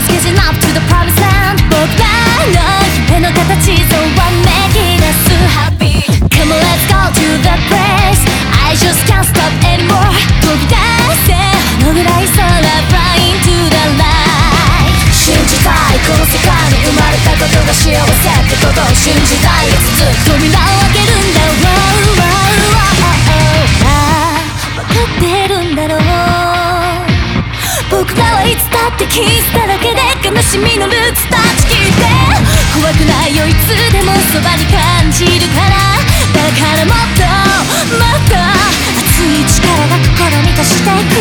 was giving up キスだらけで悲しみのルーツ断ち切って怖くないよいつでもそばに感じる。からだからもっともっと熱い力が心満たしていく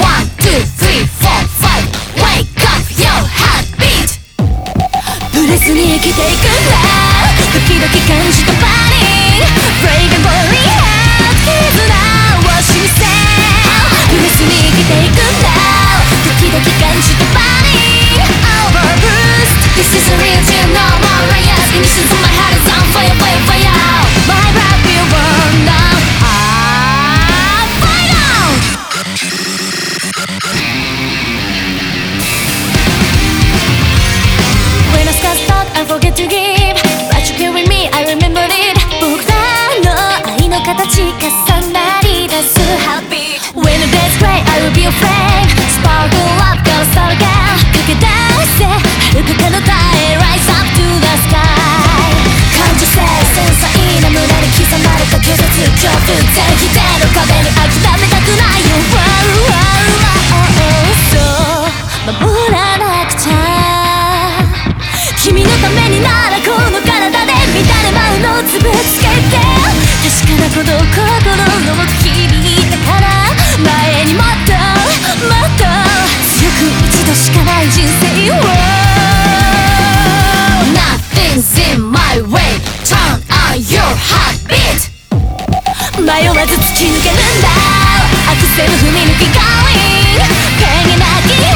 One, two, three, four, five Wake up your heartbeat ブレずに生きていくんだ時々感じたパニック守らなくちゃ君のためにならこの体で乱れ舞うのをつぶつけて。確かなことを心の奥響いたから前にもっともっと強く一度しかない人生を Nothing's in my way Turn on your heartbeat 迷わず突き抜けるんだ。アクセル踏み抜き Going ペンになき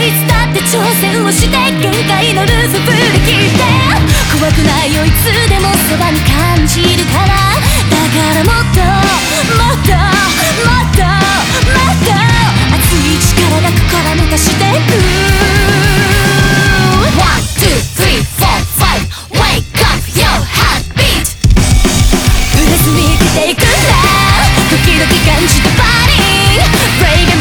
いつだって挑戦をして限界のルーズ振り切って怖くないよいつでもそばに感じるからだからもっともっともっともっと熱い力が心満たしてく One, two, three, four, five Wake up your heartbeat ブレずに生きていくんだ時々感じたパニック